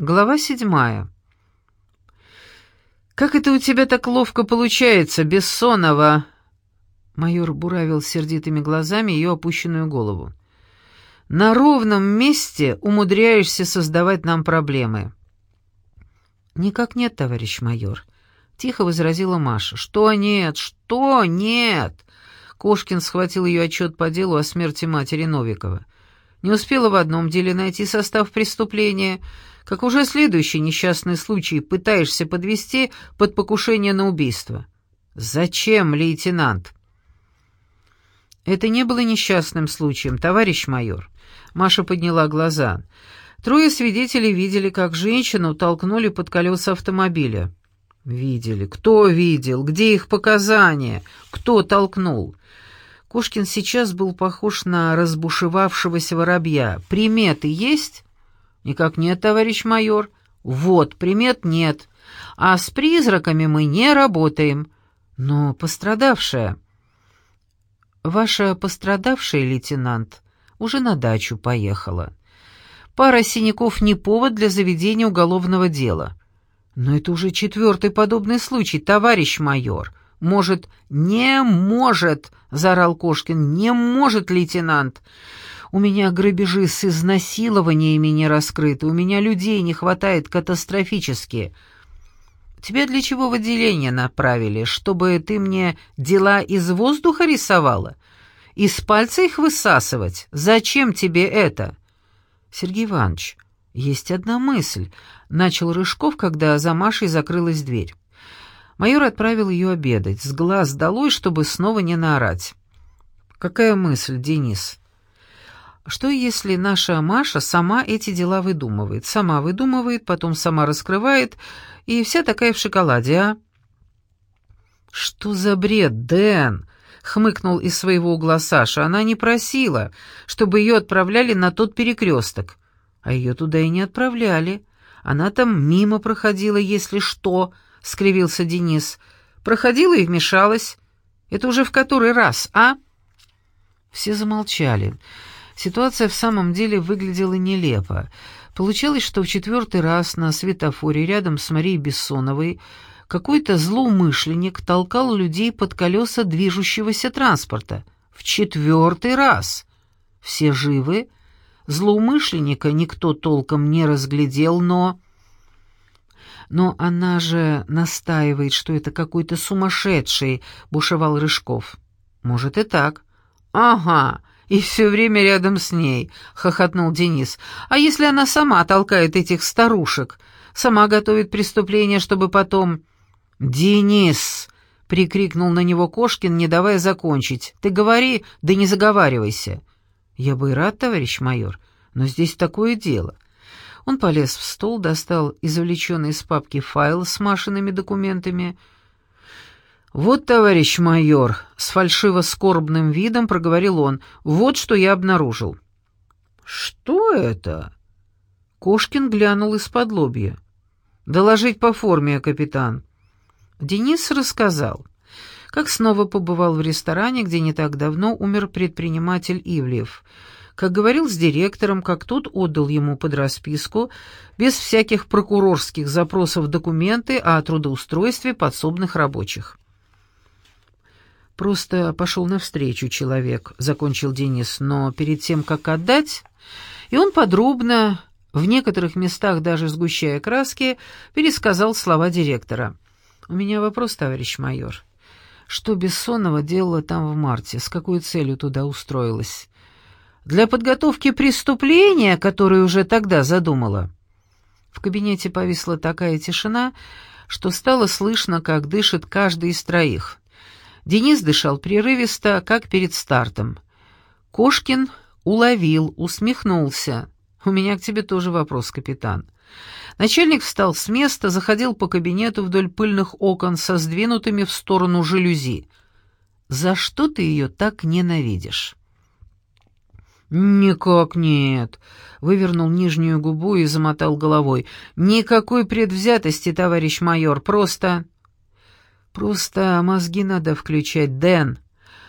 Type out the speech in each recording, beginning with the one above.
Глава седьмая. «Как это у тебя так ловко получается, Бессонова?» Майор буравил сердитыми глазами ее опущенную голову. «На ровном месте умудряешься создавать нам проблемы». «Никак нет, товарищ майор», — тихо возразила Маша. «Что нет? Что нет?» Кошкин схватил ее отчет по делу о смерти матери Новикова. «Не успела в одном деле найти состав преступления», как уже следующий несчастный случай пытаешься подвести под покушение на убийство. Зачем, лейтенант? Это не было несчастным случаем, товарищ майор. Маша подняла глаза. Трое свидетелей видели, как женщину толкнули под колеса автомобиля. Видели. Кто видел? Где их показания? Кто толкнул? Кошкин сейчас был похож на разбушевавшегося воробья. Приметы есть? «Никак нет, товарищ майор». «Вот, примет нет. А с призраками мы не работаем. Но пострадавшая...» «Ваша пострадавшая, лейтенант, уже на дачу поехала. Пара синяков не повод для заведения уголовного дела. Но это уже четвертый подобный случай, товарищ майор. Может, не может!» — заорал Кошкин. «Не может, лейтенант!» У меня грабежи с изнасилованиями не раскрыты, у меня людей не хватает катастрофически. Тебя для чего в отделение направили? Чтобы ты мне дела из воздуха рисовала? Из пальца их высасывать? Зачем тебе это? Сергей Иванович, есть одна мысль. Начал Рыжков, когда за Машей закрылась дверь. Майор отправил ее обедать, с глаз долой, чтобы снова не наорать. «Какая мысль, Денис?» Что если наша Маша сама эти дела выдумывает? Сама выдумывает, потом сама раскрывает, и вся такая в шоколаде, а? «Что за бред, Дэн?» — хмыкнул из своего угла Саша. «Она не просила, чтобы ее отправляли на тот перекресток. А ее туда и не отправляли. Она там мимо проходила, если что», — скривился Денис. «Проходила и вмешалась. Это уже в который раз, а?» Все замолчали. Ситуация в самом деле выглядела нелепо. Получалось, что в четвертый раз на светофоре рядом с Марией Бессоновой какой-то злоумышленник толкал людей под колеса движущегося транспорта. В четвертый раз! Все живы? Злоумышленника никто толком не разглядел, но... «Но она же настаивает, что это какой-то сумасшедший», — бушевал Рыжков. «Может и так». «Ага, и все время рядом с ней», — хохотнул Денис. «А если она сама толкает этих старушек? Сама готовит преступление, чтобы потом...» «Денис!» — прикрикнул на него Кошкин, не давая закончить. «Ты говори, да не заговаривайся». «Я бы и рад, товарищ майор, но здесь такое дело». Он полез в стол, достал извлеченный из папки файл с Машиными документами — «Вот, товарищ майор», — с фальшиво-скорбным видом проговорил он, — «вот что я обнаружил». «Что это?» Кошкин глянул из-под лобья. «Доложить по форме, капитан». Денис рассказал, как снова побывал в ресторане, где не так давно умер предприниматель Ивлев, как говорил с директором, как тот отдал ему под расписку, без всяких прокурорских запросов документы о трудоустройстве подсобных рабочих. «Просто пошел навстречу человек», — закончил Денис, «но перед тем, как отдать...» И он подробно, в некоторых местах даже сгущая краски, пересказал слова директора. «У меня вопрос, товарищ майор. Что Бессонова делала там в марте? С какой целью туда устроилась? Для подготовки преступления, которое уже тогда задумала?» В кабинете повисла такая тишина, что стало слышно, как дышит каждый из троих — Денис дышал прерывисто, как перед стартом. Кошкин уловил, усмехнулся. «У меня к тебе тоже вопрос, капитан». Начальник встал с места, заходил по кабинету вдоль пыльных окон со сдвинутыми в сторону жалюзи. «За что ты ее так ненавидишь?» «Никак нет», — вывернул нижнюю губу и замотал головой. «Никакой предвзятости, товарищ майор, просто...» Просто мозги надо включать, Дэн.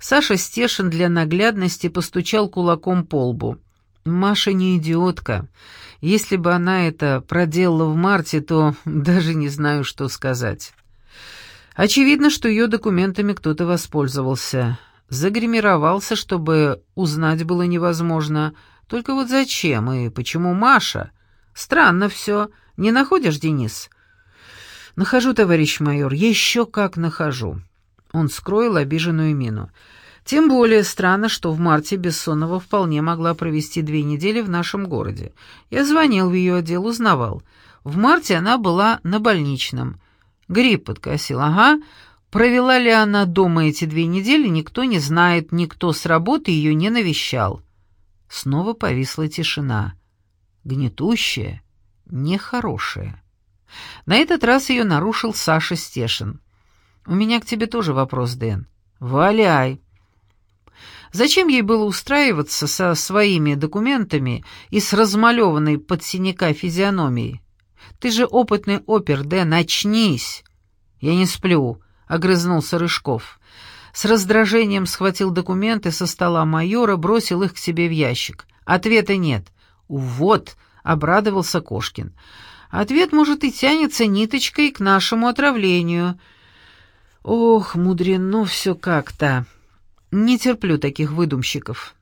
Саша Стешин для наглядности постучал кулаком по лбу. Маша не идиотка. Если бы она это проделала в марте, то даже не знаю, что сказать. Очевидно, что ее документами кто-то воспользовался. Загримировался, чтобы узнать было невозможно. Только вот зачем и почему Маша? Странно все. Не находишь, Денис? Нахожу, товарищ майор, еще как нахожу. Он скроил обиженную мину. Тем более странно, что в марте Бессонова вполне могла провести две недели в нашем городе. Я звонил в ее отдел, узнавал. В марте она была на больничном. Грипп подкосил, ага. Провела ли она дома эти две недели, никто не знает, никто с работы ее не навещал. Снова повисла тишина. Гнетущая, нехорошая. На этот раз ее нарушил Саша Стешин. «У меня к тебе тоже вопрос, Дэн. Валяй!» Зачем ей было устраиваться со своими документами и с размалеванной под синяка физиономией? Ты же опытный опер, Дэн, очнись!» «Я не сплю», — огрызнулся Рыжков. С раздражением схватил документы со стола майора, бросил их к себе в ящик. Ответа нет. «Вот», — обрадовался Кошкин. «Ответ, может, и тянется ниточкой к нашему отравлению». «Ох, мудрено все как-то. Не терплю таких выдумщиков».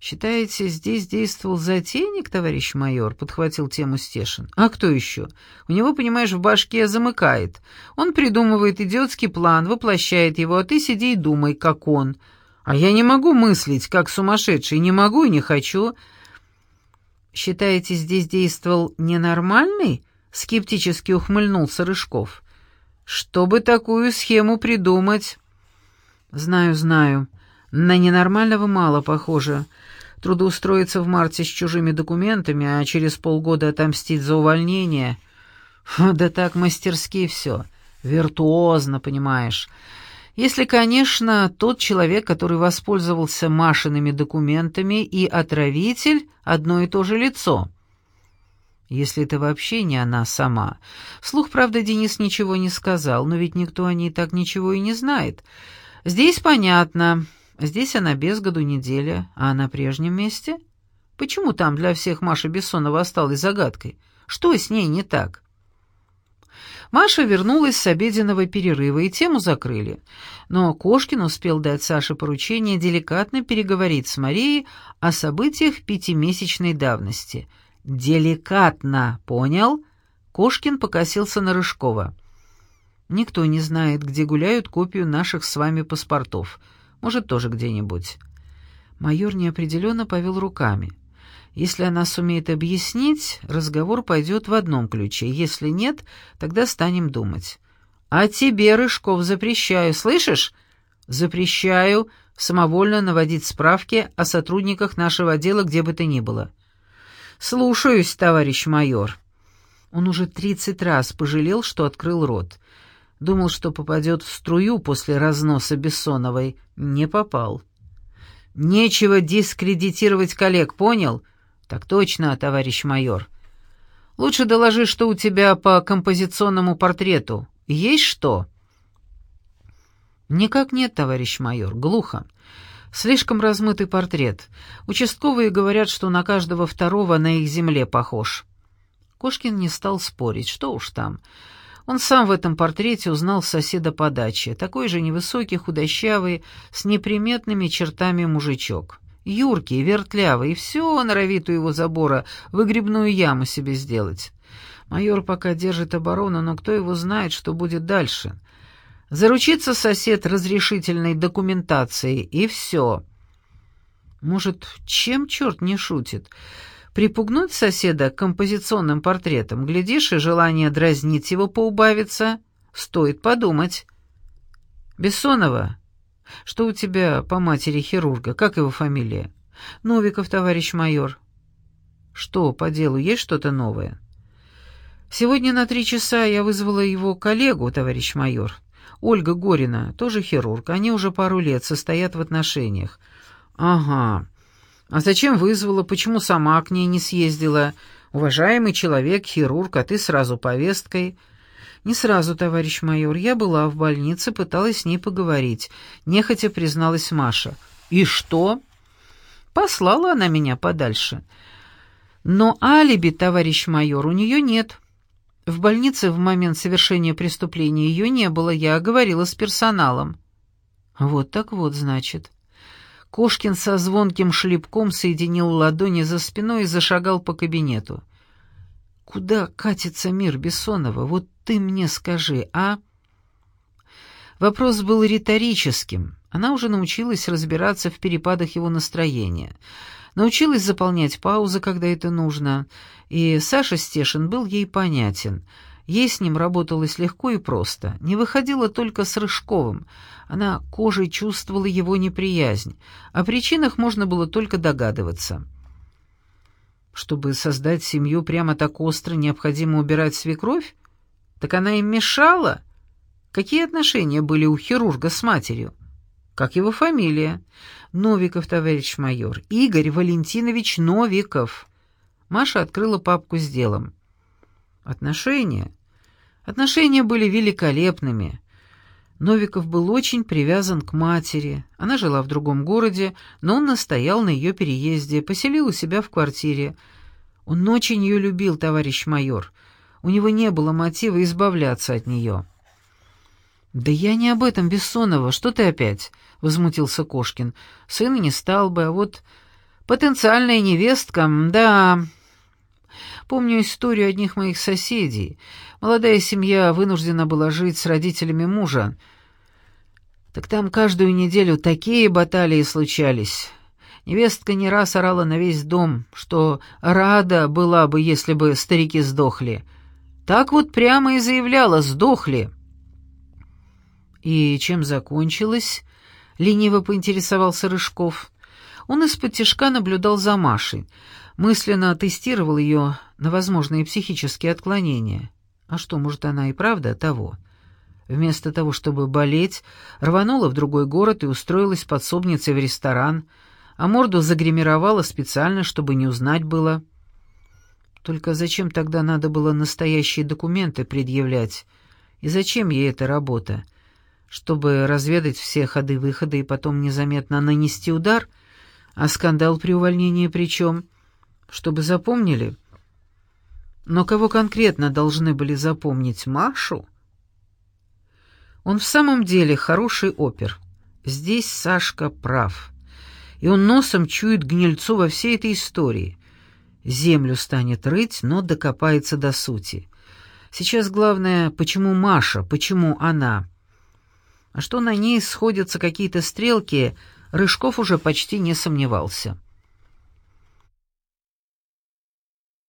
«Считаете, здесь действовал затейник, товарищ майор?» — подхватил тему Стешин. «А кто еще? У него, понимаешь, в башке замыкает. Он придумывает идиотский план, воплощает его, а ты сиди и думай, как он. А я не могу мыслить, как сумасшедший, не могу и не хочу». «Считаете, здесь действовал ненормальный?» — скептически ухмыльнулся Рыжков. «Чтобы такую схему придумать...» «Знаю, знаю. На ненормального мало похоже» трудоустроиться в марте с чужими документами, а через полгода отомстить за увольнение. Да так мастерски все, виртуозно, понимаешь. Если, конечно, тот человек, который воспользовался Машиными документами, и отравитель — одно и то же лицо. Если это вообще не она сама. Слух, правда, Денис ничего не сказал, но ведь никто о ней так ничего и не знает. Здесь понятно. Здесь она без году неделя, а на прежнем месте? Почему там для всех Маша Бессонова осталась загадкой? Что с ней не так? Маша вернулась с обеденного перерыва, и тему закрыли. Но Кошкин успел дать Саше поручение деликатно переговорить с Марией о событиях пятимесячной давности. «Деликатно, понял?» Кошкин покосился на Рыжкова. «Никто не знает, где гуляют копию наших с вами паспортов. Может, тоже где-нибудь». Майор неопределенно повел руками. Если она сумеет объяснить, разговор пойдет в одном ключе. Если нет, тогда станем думать. «А тебе, Рыжков, запрещаю, слышишь? Запрещаю самовольно наводить справки о сотрудниках нашего отдела где бы то ни было». «Слушаюсь, товарищ майор». Он уже тридцать раз пожалел, что открыл рот. Думал, что попадет в струю после разноса Бессоновой. Не попал. «Нечего дискредитировать коллег, понял?» «Так точно, товарищ майор. Лучше доложи, что у тебя по композиционному портрету. Есть что?» «Никак нет, товарищ майор. Глухо. Слишком размытый портрет. Участковые говорят, что на каждого второго на их земле похож». Кошкин не стал спорить. Что уж там. Он сам в этом портрете узнал соседа по даче, такой же невысокий, худощавый, с неприметными чертами мужичок. Юркий, вертлявый, и все норовит у его забора выгребную яму себе сделать. Майор пока держит оборону, но кто его знает, что будет дальше. Заручится сосед разрешительной документацией, и все. Может, чем черт не шутит? Припугнуть соседа композиционным портретом, глядишь, и желание дразнить его поубавится. Стоит подумать. Бессонова, что у тебя по матери хирурга, как его фамилия? Новиков, товарищ майор. Что, по делу есть что-то новое? Сегодня на три часа я вызвала его коллегу, товарищ майор. Ольга Горина, тоже хирург. Они уже пару лет состоят в отношениях. Ага. А зачем вызвала, почему сама к ней не съездила? Уважаемый человек, хирург, а ты сразу повесткой. Не сразу, товарищ майор, я была в больнице, пыталась с ней поговорить. Нехотя призналась Маша. И что? Послала она меня подальше. Но алиби, товарищ майор, у нее нет. В больнице в момент совершения преступления ее не было, я говорила с персоналом. Вот так вот, значит. Кошкин со звонким шлепком соединил ладони за спиной и зашагал по кабинету. «Куда катится мир Бессонова? Вот ты мне скажи, а?» Вопрос был риторическим. Она уже научилась разбираться в перепадах его настроения, научилась заполнять паузы, когда это нужно, и Саша Стешин был ей понятен. Ей с ним работалось легко и просто, не выходила только с Рыжковым. Она кожей чувствовала его неприязнь, о причинах можно было только догадываться. Чтобы создать семью прямо так остро, необходимо убирать свекровь? Так она им мешала? Какие отношения были у хирурга с матерью? Как его фамилия? Новиков, товарищ майор. Игорь Валентинович Новиков. Маша открыла папку с делом. Отношения? Отношения были великолепными. Новиков был очень привязан к матери. Она жила в другом городе, но он настоял на ее переезде, поселил у себя в квартире. Он очень ее любил, товарищ майор. У него не было мотива избавляться от нее. «Да я не об этом, Бессонова, что ты опять?» — возмутился Кошкин. «Сына не стал бы, а вот потенциальная невестка, да...» Помню историю одних моих соседей. Молодая семья вынуждена была жить с родителями мужа. Так там каждую неделю такие баталии случались. Невестка не раз орала на весь дом, что рада была бы, если бы старики сдохли. Так вот прямо и заявляла «сдохли». «И чем закончилось?» — лениво поинтересовался Рыжков. Он из-под тишка наблюдал за Машей, мысленно тестировал ее на возможные психические отклонения. А что, может, она и правда того? Вместо того, чтобы болеть, рванула в другой город и устроилась подсобницей в ресторан, а морду загримировала специально, чтобы не узнать было. Только зачем тогда надо было настоящие документы предъявлять? И зачем ей эта работа? чтобы разведать все ходы-выходы и потом незаметно нанести удар, а скандал при увольнении причем, чтобы запомнили. Но кого конкретно должны были запомнить Машу? Он в самом деле хороший опер. Здесь Сашка прав. И он носом чует гнильцу во всей этой истории. Землю станет рыть, но докопается до сути. Сейчас главное, почему Маша, почему она — а что на ней сходятся какие-то стрелки, Рыжков уже почти не сомневался.